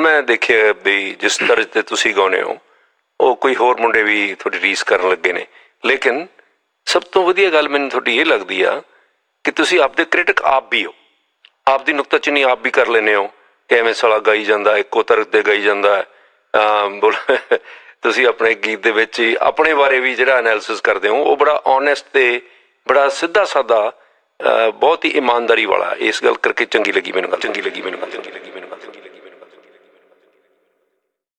ਮੈਂ ਦੇਖਿਆ ਵੀ ਜਿਸ ਤਰ੍ਹਾਂ ਤੇ ਤੁਸੀਂ ਗਾਉਨੇ ਹੋ, ਉਹ ਕੋਈ ਹੋਰ ਮੁੰਡੇ ਵੀ ਤੁਹਾਡੀ ਰੀਸ ਕਰਨ ਲੱਗੇ ਨੇ। ਲੇਕਿਨ ਸਭ ਤੋਂ ਵਧੀਆ ਗੱਲ ਮੈਨੂੰ ਤੁਹਾਡੀ ਇਹ ਲੱਗਦੀ ਆ ਕਿ ਤੁਸੀਂ ਆਪਦੇ ਕ੍ਰਿਟਿਕ ਆਪ ਵੀ ਹੋ। ਆਪ ਦੀ ਨੁਕਤਾਚੀਨੀ ਆਪ ਵੀ ਕਰ ਲੈਨੇ ਹੋ ਕਿ ਐਵੇਂ ਸਾਲਾ ਗਾਈ ਜਾਂਦਾ, ਇੱਕੋ ਤਰ੍ਹਾਂ ਤੇ ਗਾਈ ਜਾਂਦਾ। ਹੈ। ਅਮ, ਬੋਲ, ਤੁਸੀਂ ਆਪਣੇ ਗੀਤ ਦੇ ਵਿੱਚ ਹੀ ਆਪਣੇ ਬਾਰੇ ਵੀ ਜਿਹੜਾ ਐਨਾਲਿਸਿਸ ਕਰਦੇ ਹੋ, ਉਹ ਬੜਾ ਓਨੈਸਟ ਤੇ ਬੜਾ ਸਿੱਧਾ ਸਾਦਾ ਅਹ, ਬਹੁਤ ਹੀ ਇਮਾਨਦਾਰੀ ਵਾਲਾ ਇਸ ਗੱਲ ਕਰਕੇ ਚੰਗੀ ਲੱਗੀ ਮੈਨੂੰ ਗੱਲ, ਚੰਗੀ ਲੱਗੀ ਮੈਨੂੰ ਗੱਲ, ਚੰਗੀ ਲੱਗੀ।